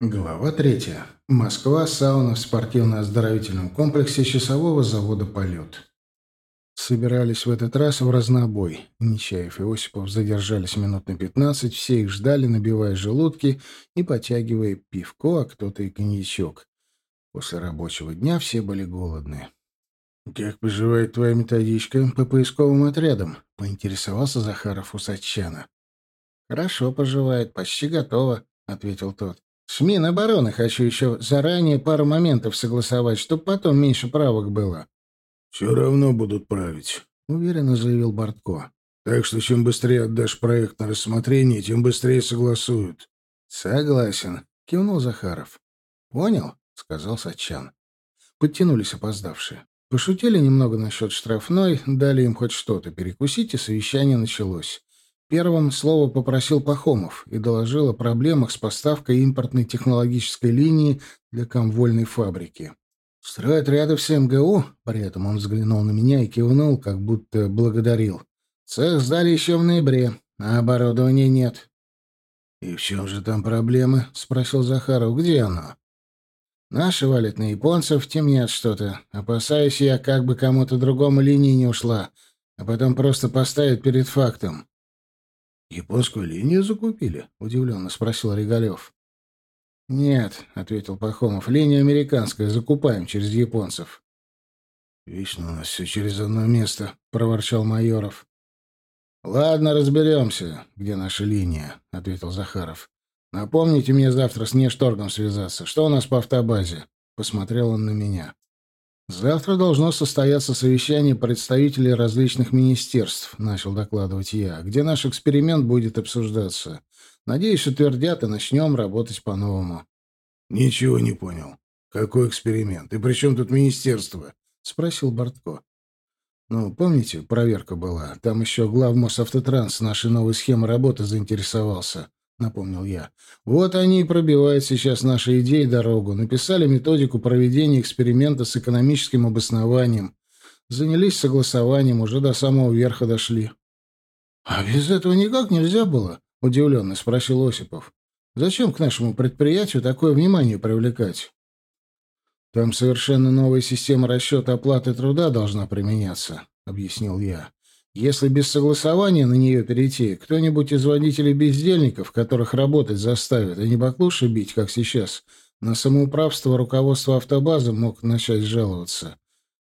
Глава третья. Москва. Сауна в спортивно-оздоровительном комплексе часового завода «Полет». Собирались в этот раз в разнобой. Нечаев и Осипов задержались минут на пятнадцать, все их ждали, набивая желудки и потягивая пивко, а кто-то и коньячок. После рабочего дня все были голодны. «Как поживает твоя методичка по поисковым отрядам?» — поинтересовался Захаров у Сатчана. «Хорошо поживает, почти готово», — ответил тот. С Минобороны хочу еще заранее пару моментов согласовать, чтобы потом меньше правок было. — Все равно будут править, — уверенно заявил Бортко. — Так что чем быстрее отдашь проект на рассмотрение, тем быстрее согласуют. — Согласен, — кивнул Захаров. — Понял, — сказал Сачан. Подтянулись опоздавшие. Пошутили немного насчет штрафной, дали им хоть что-то перекусить, и совещание началось. Первым слово попросил Пахомов и доложил о проблемах с поставкой импортной технологической линии для комвольной фабрики. «Стройотряды в МГУ?» При этом он взглянул на меня и кивнул, как будто благодарил. «Цех сдали еще в ноябре, а оборудования нет». «И в чем же там проблемы?» — спросил Захаров. «Где оно?» «Наши валят на японцев, темнят что-то. Опасаюсь я, как бы кому-то другому линии не ушла, а потом просто поставят перед фактом. «Японскую линию закупили?» — удивленно спросил Регалев. «Нет», — ответил Пахомов, — «линия американская, закупаем через японцев». «Вечно у нас все через одно место», — проворчал Майоров. «Ладно, разберемся, где наша линия», — ответил Захаров. «Напомните мне завтра с Нешторгом связаться. Что у нас по автобазе?» Посмотрел он на меня. «Завтра должно состояться совещание представителей различных министерств», — начал докладывать я, «где наш эксперимент будет обсуждаться. Надеюсь, утвердят, и начнем работать по-новому». «Ничего не понял. Какой эксперимент? И при чем тут министерство?» — спросил Бортко. «Ну, помните, проверка была? Там еще главмос автотранс нашей новой схемы работы заинтересовался. — напомнил я. «Вот они и пробивают сейчас наши идеи дорогу. Написали методику проведения эксперимента с экономическим обоснованием. Занялись согласованием, уже до самого верха дошли». «А без этого никак нельзя было?» — удивленно спросил Осипов. «Зачем к нашему предприятию такое внимание привлекать?» «Там совершенно новая система расчета оплаты труда должна применяться», — объяснил я. Если без согласования на нее перейти, кто-нибудь из водителей-бездельников, которых работать заставят, а не баклуши бить, как сейчас, на самоуправство руководства автобазы мог начать жаловаться.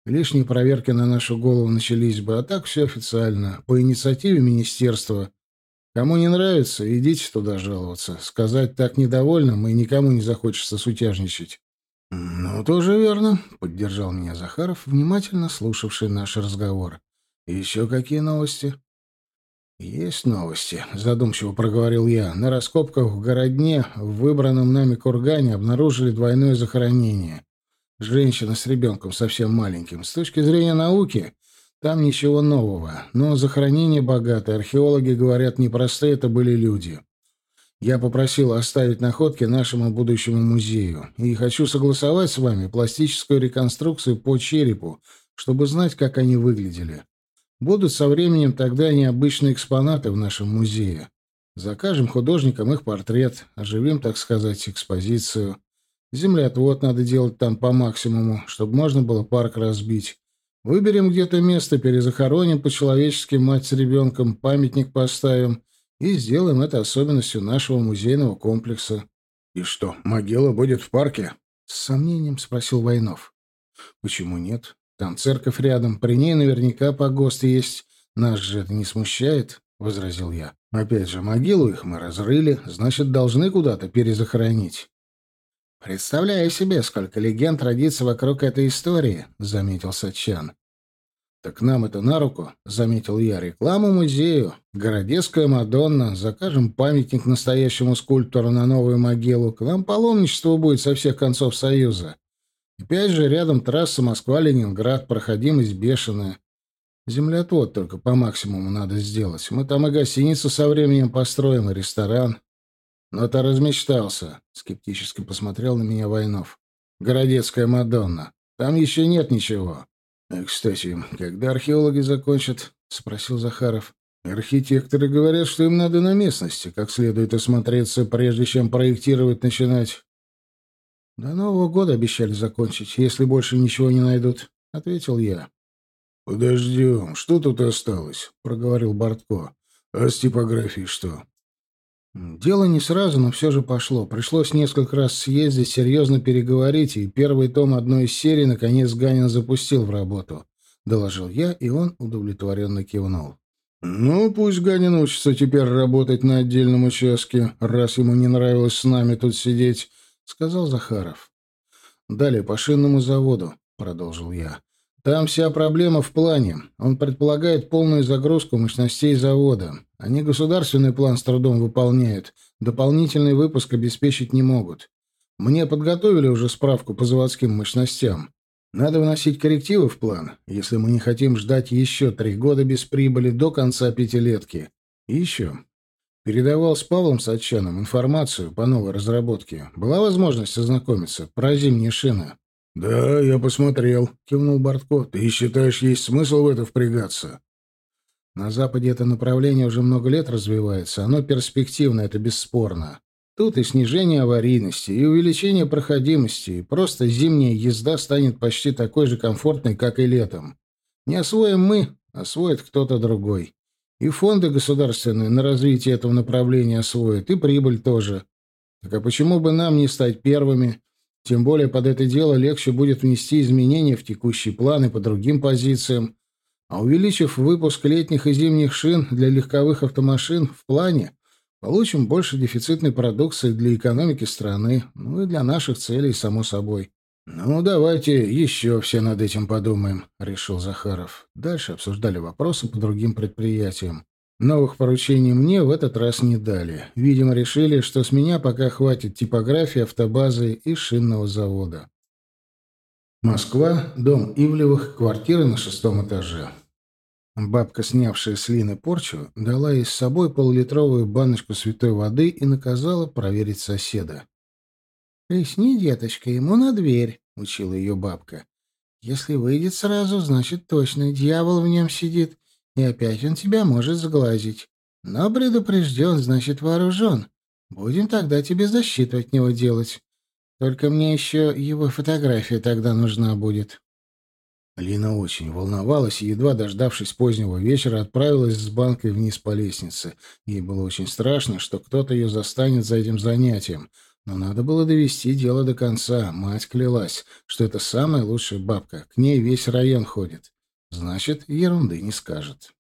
Лишние проверки на нашу голову начались бы, а так все официально, по инициативе министерства. Кому не нравится, идите туда жаловаться. Сказать так недовольным и никому не захочется сутяжничать. — Ну, тоже верно, — поддержал меня Захаров, внимательно слушавший наш разговор. Еще какие новости? Есть новости, задумчиво проговорил я. На раскопках в городне в выбранном нами кургане обнаружили двойное захоронение. Женщина с ребенком совсем маленьким. С точки зрения науки, там ничего нового. Но захоронение богатое. Археологи говорят, непростые это были люди. Я попросил оставить находки нашему будущему музею. И хочу согласовать с вами пластическую реконструкцию по черепу, чтобы знать, как они выглядели. Будут со временем тогда необычные экспонаты в нашем музее. Закажем художникам их портрет, оживим, так сказать, экспозицию. Землеотвод надо делать там по максимуму, чтобы можно было парк разбить. Выберем где-то место, перезахороним по-человечески мать с ребенком, памятник поставим и сделаем это особенностью нашего музейного комплекса. — И что, могила будет в парке? — с сомнением спросил Войнов. — Почему нет? Там церковь рядом, при ней наверняка погост есть. Нас же это не смущает, — возразил я. Опять же, могилу их мы разрыли, значит, должны куда-то перезахоронить. «Представляю себе, сколько легенд родится вокруг этой истории», — заметил Сачан. «Так нам это на руку», — заметил я. «Рекламу музею. Городецкая Мадонна. Закажем памятник настоящему скульптору на новую могилу. К нам паломничество будет со всех концов Союза. Опять же, рядом трасса Москва-Ленинград, проходимость бешеная. Землеотвод только по максимуму надо сделать. Мы там и гостиницу со временем построим, и ресторан. Но ты размечтался, — скептически посмотрел на меня Войнов. Городецкая Мадонна. Там еще нет ничего. — Кстати, когда археологи закончат? — спросил Захаров. Архитекторы говорят, что им надо на местности, как следует осмотреться, прежде чем проектировать начинать. До Нового года обещали закончить, если больше ничего не найдут, — ответил я. — Подождем, что тут осталось? — проговорил Бортко. — А с типографией что? Дело не сразу, но все же пошло. Пришлось несколько раз съездить, серьезно переговорить, и первый том одной из серий наконец Ганин запустил в работу. Доложил я, и он удовлетворенно кивнул. «Ну, пусть Ганин учится теперь работать на отдельном участке, раз ему не нравилось с нами тут сидеть», — сказал Захаров. «Далее по шинному заводу», — продолжил я. Там вся проблема в плане. Он предполагает полную загрузку мощностей завода. Они государственный план с трудом выполняют. Дополнительный выпуск обеспечить не могут. Мне подготовили уже справку по заводским мощностям. Надо вносить коррективы в план, если мы не хотим ждать еще три года без прибыли до конца пятилетки. И еще. Передавал с Павлом Сачаном информацию по новой разработке. Была возможность ознакомиться про зимние шины. «Да, я посмотрел», — кивнул Бортко. «Ты считаешь, есть смысл в это впрягаться?» «На Западе это направление уже много лет развивается. Оно перспективно, это бесспорно. Тут и снижение аварийности, и увеличение проходимости, и просто зимняя езда станет почти такой же комфортной, как и летом. Не освоим мы, освоит кто-то другой. И фонды государственные на развитие этого направления освоят, и прибыль тоже. Так а почему бы нам не стать первыми?» Тем более под это дело легче будет внести изменения в текущие планы по другим позициям, а увеличив выпуск летних и зимних шин для легковых автомашин в плане, получим больше дефицитной продукции для экономики страны, ну и для наших целей, само собой. «Ну, давайте еще все над этим подумаем», — решил Захаров. Дальше обсуждали вопросы по другим предприятиям. Новых поручений мне в этот раз не дали. Видимо, решили, что с меня пока хватит типографии, автобазы и шинного завода. Москва, дом Ивлевых, квартира на шестом этаже. Бабка, снявшая с Лины порчу, дала ей с собой полулитровую баночку святой воды и наказала проверить соседа. «Плесни, деточка, ему на дверь», — учила ее бабка. «Если выйдет сразу, значит, точно дьявол в нем сидит, и опять он тебя может сглазить. Но предупрежден, значит вооружен. Будем тогда тебе защиту от него делать. Только мне еще его фотография тогда нужна будет». Лина очень волновалась и, едва дождавшись позднего вечера, отправилась с банкой вниз по лестнице. Ей было очень страшно, что кто-то ее застанет за этим занятием. Но надо было довести дело до конца. Мать клялась, что это самая лучшая бабка. К ней весь район ходит. Значит, ерунды не скажет.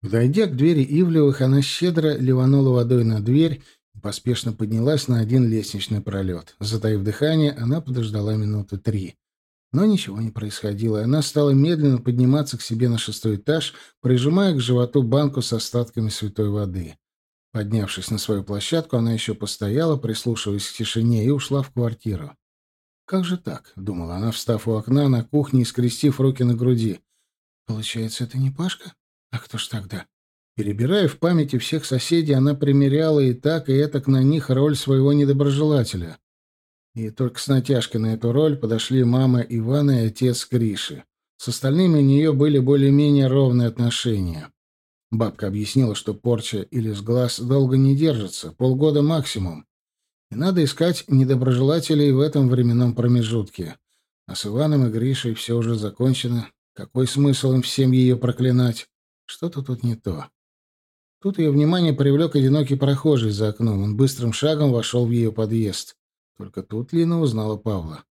Подойдя к двери Ивлевых, она щедро ливанула водой на дверь и поспешно поднялась на один лестничный пролет. Затаив дыхание, она подождала минуты три. Но ничего не происходило, и она стала медленно подниматься к себе на шестой этаж, прижимая к животу банку с остатками святой воды. Поднявшись на свою площадку, она еще постояла, прислушиваясь к тишине, и ушла в квартиру. «Как же так?» — думала она, встав у окна на кухне и скрестив руки на груди. Получается, это не Пашка? А кто ж тогда? Перебирая в памяти всех соседей, она примеряла и так, и этак на них роль своего недоброжелателя. И только с натяжкой на эту роль подошли мама Ивана и отец Гриши. С остальными у нее были более-менее ровные отношения. Бабка объяснила, что порча или сглаз долго не держится, полгода максимум. И надо искать недоброжелателей в этом временном промежутке. А с Иваном и Гришей все уже закончено, какой смысл им всем ее проклинать? Что-то тут не то. Тут ее внимание привлек одинокий прохожий за окном. Он быстрым шагом вошел в ее подъезд. Только тут Лина узнала Павла.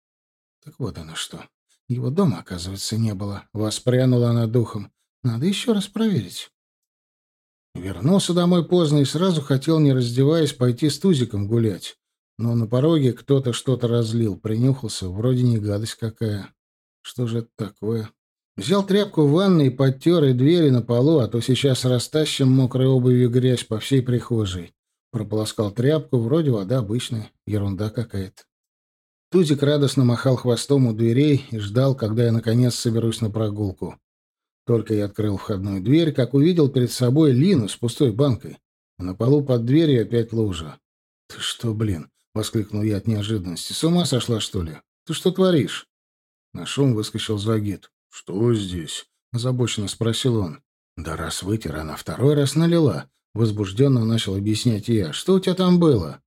Так вот оно что. Его дома, оказывается, не было. Воспрянула она духом. Надо еще раз проверить. Вернулся домой поздно и сразу хотел, не раздеваясь, пойти с Тузиком гулять. Но на пороге кто-то что-то разлил, принюхался, вроде не гадость какая. Что же это такое? Взял тряпку в ванной и подтер и двери на полу, а то сейчас растащим мокрой обувью грязь по всей прихожей. Прополоскал тряпку, вроде вода обычная, ерунда какая-то. Тузик радостно махал хвостом у дверей и ждал, когда я наконец соберусь на прогулку. Только я открыл входную дверь, как увидел перед собой Лину с пустой банкой. На полу под дверью опять лужа. «Ты что, блин?» — воскликнул я от неожиданности. «С ума сошла, что ли? Ты что творишь?» На шум выскочил Загид. «Что здесь?» — озабоченно спросил он. «Да раз вытер, она второй раз налила». Возбужденно начал объяснять я. «Что у тебя там было?»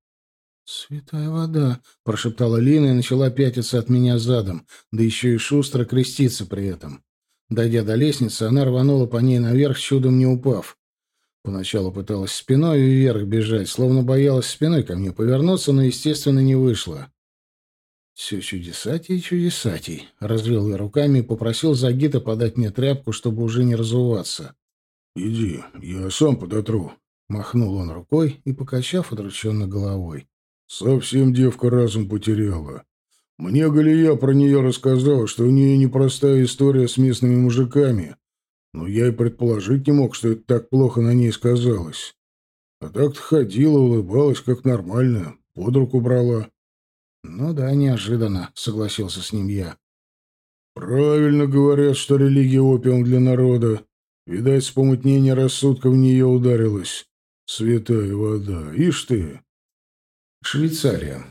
«Святая вода!» — прошептала Лина и начала пятиться от меня задом, да еще и шустро креститься при этом. Дойдя до лестницы, она рванула по ней наверх, чудом не упав. Поначалу пыталась спиной вверх бежать, словно боялась спиной ко мне повернуться, но, естественно, не вышло. «Все чудесатей и чудесатей», — развел я руками и попросил Загита подать мне тряпку, чтобы уже не разуваться. «Иди, я сам подотру», — махнул он рукой и, покачав удрученно головой. «Совсем девка разум потеряла. Мне Галия про нее рассказала, что у нее непростая история с местными мужиками, но я и предположить не мог, что это так плохо на ней сказалось. А так-то ходила, улыбалась, как нормально, под руку брала. «Ну да, неожиданно», — согласился с ним я. «Правильно говорят, что религия — опиум для народа. Видать, с помутнения рассудка в нее ударилась. Святая вода. Ишь ты!» Швейцария.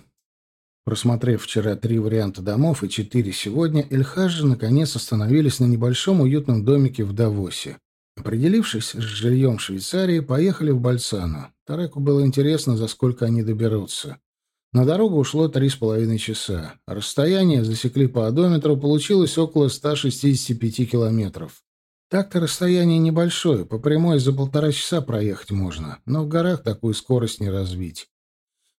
Просмотрев вчера три варианта домов и четыре сегодня, Эльхажи наконец остановились на небольшом уютном домике в Давосе. Определившись с жильем в Швейцарии, поехали в Бальцану. Тареку было интересно, за сколько они доберутся. На дорогу ушло три с половиной часа. Расстояние засекли по одометру, получилось около 165 километров. Так-то расстояние небольшое, по прямой за полтора часа проехать можно, но в горах такую скорость не развить.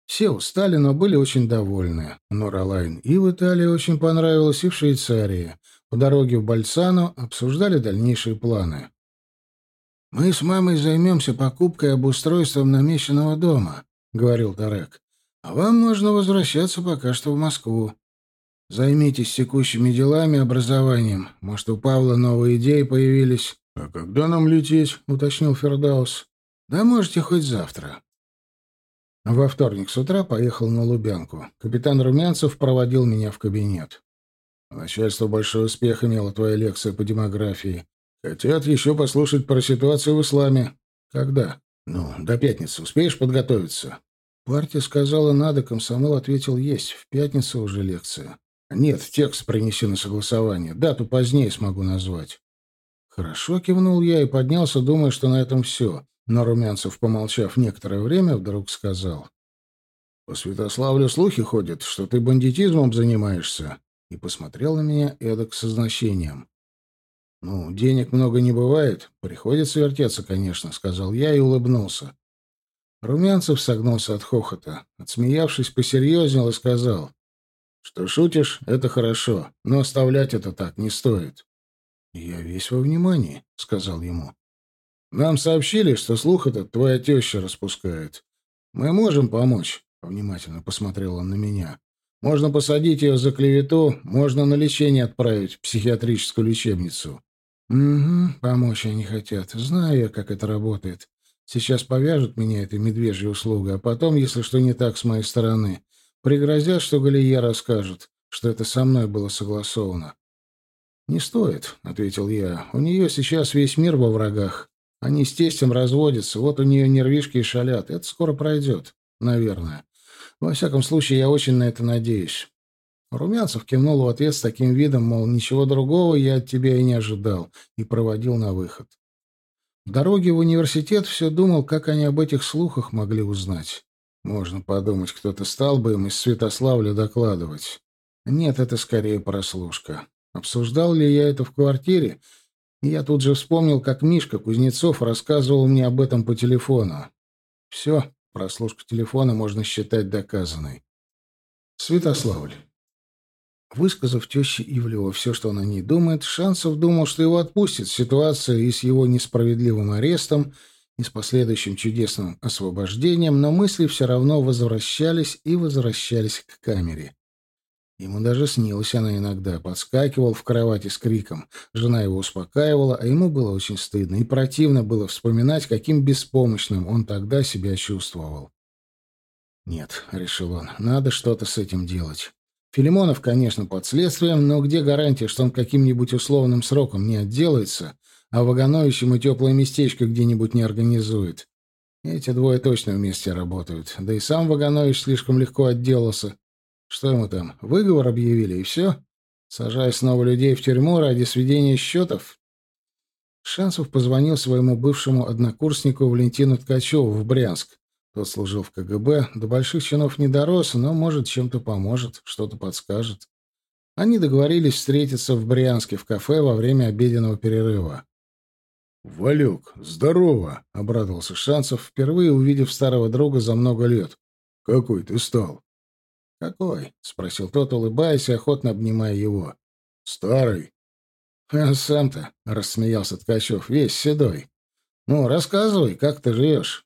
Все устали, но были очень довольны. Норалайн и в Италии очень понравилось, и в Швейцарии. По дороге в Бальцано обсуждали дальнейшие планы. «Мы с мамой займемся покупкой и обустройством намеченного дома», — говорил Тарек. «А вам нужно возвращаться пока что в Москву. Займитесь текущими делами, образованием. Может, у Павла новые идеи появились?» «А когда нам лететь?» — уточнил Фердаус. «Да можете хоть завтра». Во вторник с утра поехал на Лубянку. Капитан Румянцев проводил меня в кабинет. Начальство большой успех имело твоя лекция по демографии. Хотят еще послушать про ситуацию в исламе. Когда? Ну, до пятницы. Успеешь подготовиться? Партия сказала «надо», комсомол ответил «есть». В пятницу уже лекция. Нет, текст принеси на согласование. Дату позднее смогу назвать. Хорошо, кивнул я и поднялся, думая, что на этом все. Но Румянцев, помолчав некоторое время, вдруг сказал. «По Святославлю слухи ходят, что ты бандитизмом занимаешься». И посмотрел на меня эдак со значением. «Ну, денег много не бывает. Приходится вертеться, конечно», — сказал я и улыбнулся. Румянцев согнулся от хохота. Отсмеявшись, посерьезнел и сказал. «Что шутишь, это хорошо, но оставлять это так не стоит». «Я весь во внимании», — сказал ему. Нам сообщили, что слух этот твоя теща распускает. Мы можем помочь, — внимательно посмотрел он на меня. Можно посадить ее за клевету, можно на лечение отправить в психиатрическую лечебницу. Угу, помочь они хотят. Знаю я, как это работает. Сейчас повяжут меня этой медвежьей услугой, а потом, если что не так с моей стороны, пригрозят, что Галия расскажет, что это со мной было согласовано. «Не стоит», — ответил я. «У нее сейчас весь мир во врагах. Они с тестем разводятся, вот у нее нервишки и шалят. Это скоро пройдет, наверное. Во всяком случае, я очень на это надеюсь. Румянцев кивнул в ответ с таким видом, мол, ничего другого я от тебя и не ожидал, и проводил на выход. В дороге в университет все думал, как они об этих слухах могли узнать. Можно подумать, кто-то стал бы им из Святославля докладывать. Нет, это скорее прослушка. Обсуждал ли я это в квартире я тут же вспомнил, как Мишка Кузнецов рассказывал мне об этом по телефону. Все, прослушку телефона можно считать доказанной. Святославль. Высказав теще Ивлева все, что он о ней думает, Шансов думал, что его отпустит ситуация и с его несправедливым арестом, и с последующим чудесным освобождением, но мысли все равно возвращались и возвращались к камере. Ему даже снилась она иногда, подскакивал в кровати с криком. Жена его успокаивала, а ему было очень стыдно и противно было вспоминать, каким беспомощным он тогда себя чувствовал. «Нет», — решил он, — «надо что-то с этим делать». Филимонов, конечно, под следствием, но где гарантия, что он каким-нибудь условным сроком не отделается, а Ваганович ему теплое местечко где-нибудь не организует? Эти двое точно вместе работают. Да и сам Ваганович слишком легко отделался. Что ему там, выговор объявили, и все? Сажая снова людей в тюрьму ради сведения счетов? Шансов позвонил своему бывшему однокурснику Валентину Ткачеву в Брянск. Тот служил в КГБ, до больших чинов не дорос, но, может, чем-то поможет, что-то подскажет. Они договорились встретиться в Брянске в кафе во время обеденного перерыва. «Валюк, здорово!» — обрадовался Шансов, впервые увидев старого друга за много лет. «Какой ты стал?» «Какой?» — спросил тот, улыбаясь и охотно обнимая его. «Старый». «А сам-то», — рассмеялся Ткачев, — «весь седой. Ну, рассказывай, как ты живешь?»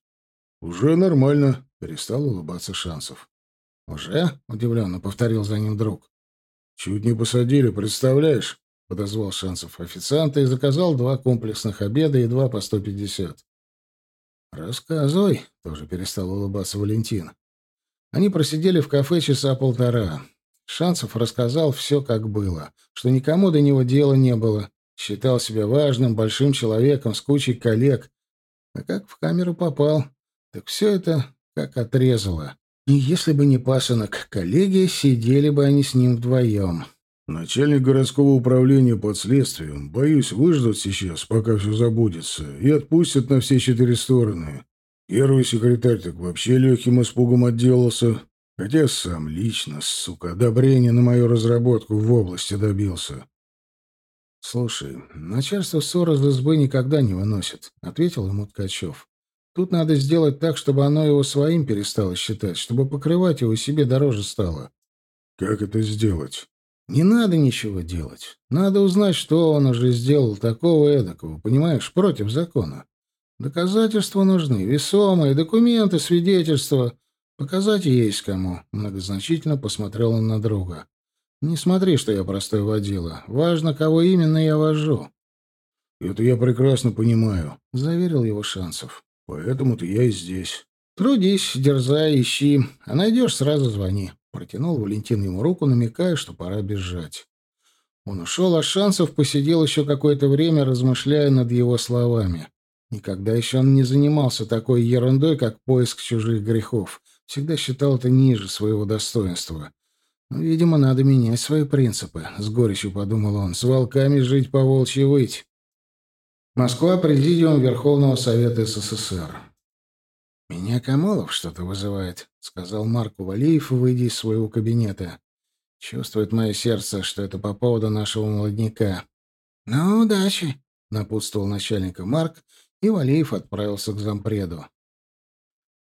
«Уже нормально», — перестал улыбаться Шансов. «Уже?» — удивленно повторил за ним друг. «Чуть не посадили, представляешь?» — подозвал Шансов официанта и заказал два комплексных обеда и два по сто пятьдесят. «Рассказывай», — тоже перестал улыбаться Валентин. Они просидели в кафе часа полтора. Шансов рассказал все, как было, что никому до него дела не было, считал себя важным, большим человеком с кучей коллег. А как в камеру попал, так все это как отрезало. И если бы не пасынок коллеги, сидели бы они с ним вдвоем. Начальник городского управления под следствием. Боюсь, выждут сейчас, пока все забудется, и отпустят на все четыре стороны. Первый секретарь так вообще легким испугом отделался, хотя сам лично, сука, одобрения на мою разработку в области добился. — Слушай, начальство ссор из избы никогда не выносит, — ответил ему Ткачев. Тут надо сделать так, чтобы оно его своим перестало считать, чтобы покрывать его себе дороже стало. Как это сделать? Не надо ничего делать. Надо узнать, что он уже сделал такого эдакого, понимаешь, против закона. Доказательства нужны, весомые, документы, свидетельства. Показать есть кому. Многозначительно посмотрел он на друга. Не смотри, что я простой водила. Важно, кого именно я вожу. Это я прекрасно понимаю, заверил его Шансов. Поэтому-то я и здесь. Трудись, дерзай, ищи. А найдешь, сразу звони. Протянул Валентин ему руку, намекая, что пора бежать. Он ушел, а Шансов посидел еще какое-то время, размышляя над его словами. Никогда еще он не занимался такой ерундой, как поиск чужих грехов. Всегда считал это ниже своего достоинства. Но, видимо, надо менять свои принципы. С горечью подумал он. С волками жить по волчьи выть. Москва, Президиум Верховного Совета СССР. «Меня Камолов что-то вызывает», — сказал Марку Валиев, выйдя из своего кабинета. «Чувствует мое сердце, что это по поводу нашего молодняка». «Ну, удачи», — напутствовал начальника Марк, и Валиев отправился к зампреду.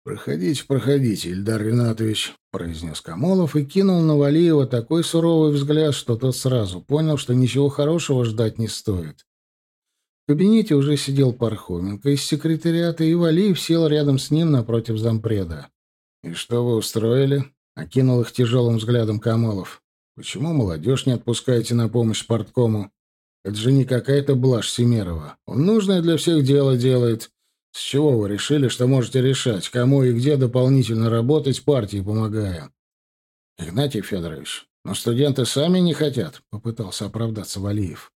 «Проходите, проходите, Ильдар Ринатович», — произнес Камолов и кинул на Валиева такой суровый взгляд, что тот сразу понял, что ничего хорошего ждать не стоит. В кабинете уже сидел Пархоменко из секретариата, и Валиев сел рядом с ним напротив зампреда. «И что вы устроили?» — окинул их тяжелым взглядом Камолов. «Почему молодежь не отпускаете на помощь порткому? Это же не какая-то блажь Семерова. Он нужное для всех дело делает. С чего вы решили, что можете решать, кому и где дополнительно работать, партии помогая?» «Игнатий Федорович, но студенты сами не хотят», — попытался оправдаться Валиев.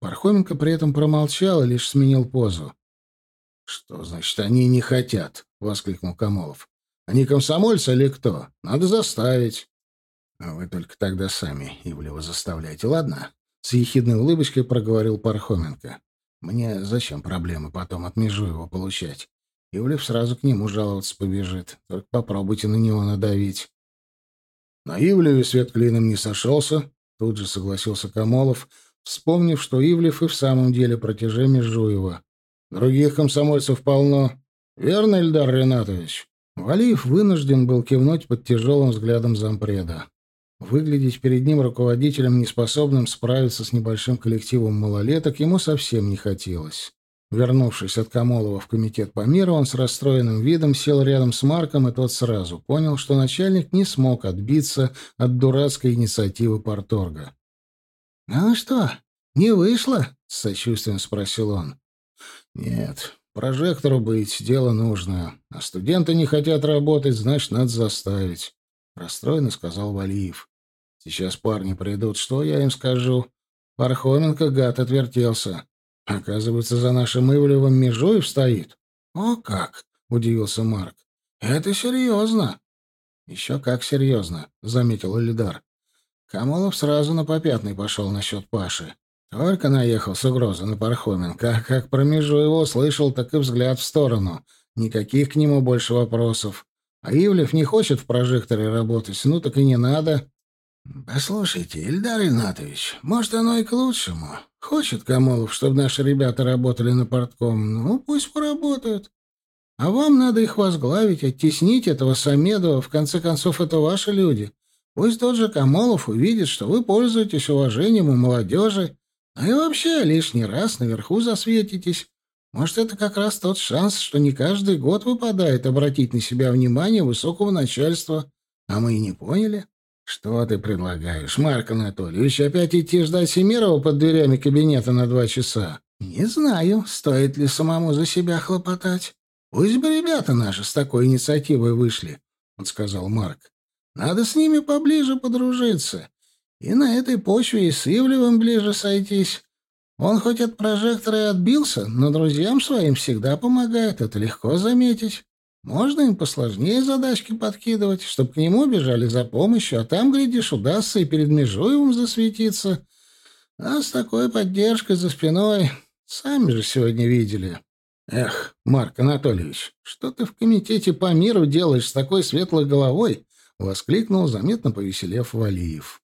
Пархоменко при этом промолчал и лишь сменил позу. «Что значит, они не хотят?» — воскликнул Камолов. «Они комсомольцы или кто? Надо заставить». «А вы только тогда сами Ивлева заставляете, ладно?» С ехидной улыбочкой проговорил Пархоменко. «Мне зачем проблемы потом от Межуева получать? Ивлев сразу к нему жаловаться побежит. Только попробуйте на него надавить». На Ивлеве свет клином не сошелся, тут же согласился Камолов, вспомнив, что Ивлев и в самом деле протеже Межуева. Других комсомольцев полно. Верно, Эльдар Ренатович? Валиев вынужден был кивнуть под тяжелым взглядом зампреда. Выглядеть перед ним руководителем, неспособным справиться с небольшим коллективом малолеток, ему совсем не хотелось. Вернувшись от Камолова в комитет по миру, он с расстроенным видом сел рядом с Марком, и тот сразу понял, что начальник не смог отбиться от дурацкой инициативы Порторга. «Ну что, не вышло?» — с сочувствием спросил он. «Нет, прожектору быть, дело нужное. А студенты не хотят работать, значит, надо заставить», — расстроенно сказал Валиев. «Сейчас парни придут, что я им скажу?» Пархоменко гад отвертелся. Оказывается, за нашим Ивлевым Межуев стоит. «О как!» — удивился Марк. «Это серьезно!» «Еще как серьезно», — заметил Элидар. Камолов сразу на попятный пошел насчет Паши. Только наехал с угрозой на Пархоменко, а как про его слышал, так и взгляд в сторону. Никаких к нему больше вопросов. А Ивлев не хочет в прожекторе работать, ну так и не надо. Послушайте, Ильдар Игнатович, может, оно и к лучшему. Хочет Камолов, чтобы наши ребята работали на портком, ну, пусть поработают. А вам надо их возглавить, оттеснить этого Самедова. В конце концов, это ваши люди. Пусть тот же Камолов увидит, что вы пользуетесь уважением у молодежи, а и вообще лишний раз наверху засветитесь. Может, это как раз тот шанс, что не каждый год выпадает обратить на себя внимание высокого начальства. А мы и не поняли. Что ты предлагаешь, Марк Анатольевич, опять идти ждать Семирова под дверями кабинета на два часа? Не знаю, стоит ли самому за себя хлопотать. Пусть бы ребята наши с такой инициативой вышли, — подсказал Марк. Надо с ними поближе подружиться. И на этой почве и с Ивлевым ближе сойтись. Он хоть от прожектора и отбился, но друзьям своим всегда помогает, это легко заметить. Можно им посложнее задачки подкидывать, чтобы к нему бежали за помощью, а там, глядишь, удастся и перед Межуевым засветиться. А с такой поддержкой за спиной сами же сегодня видели. Эх, Марк Анатольевич, что ты в комитете по миру делаешь с такой светлой головой? — воскликнул, заметно повеселев Валиев.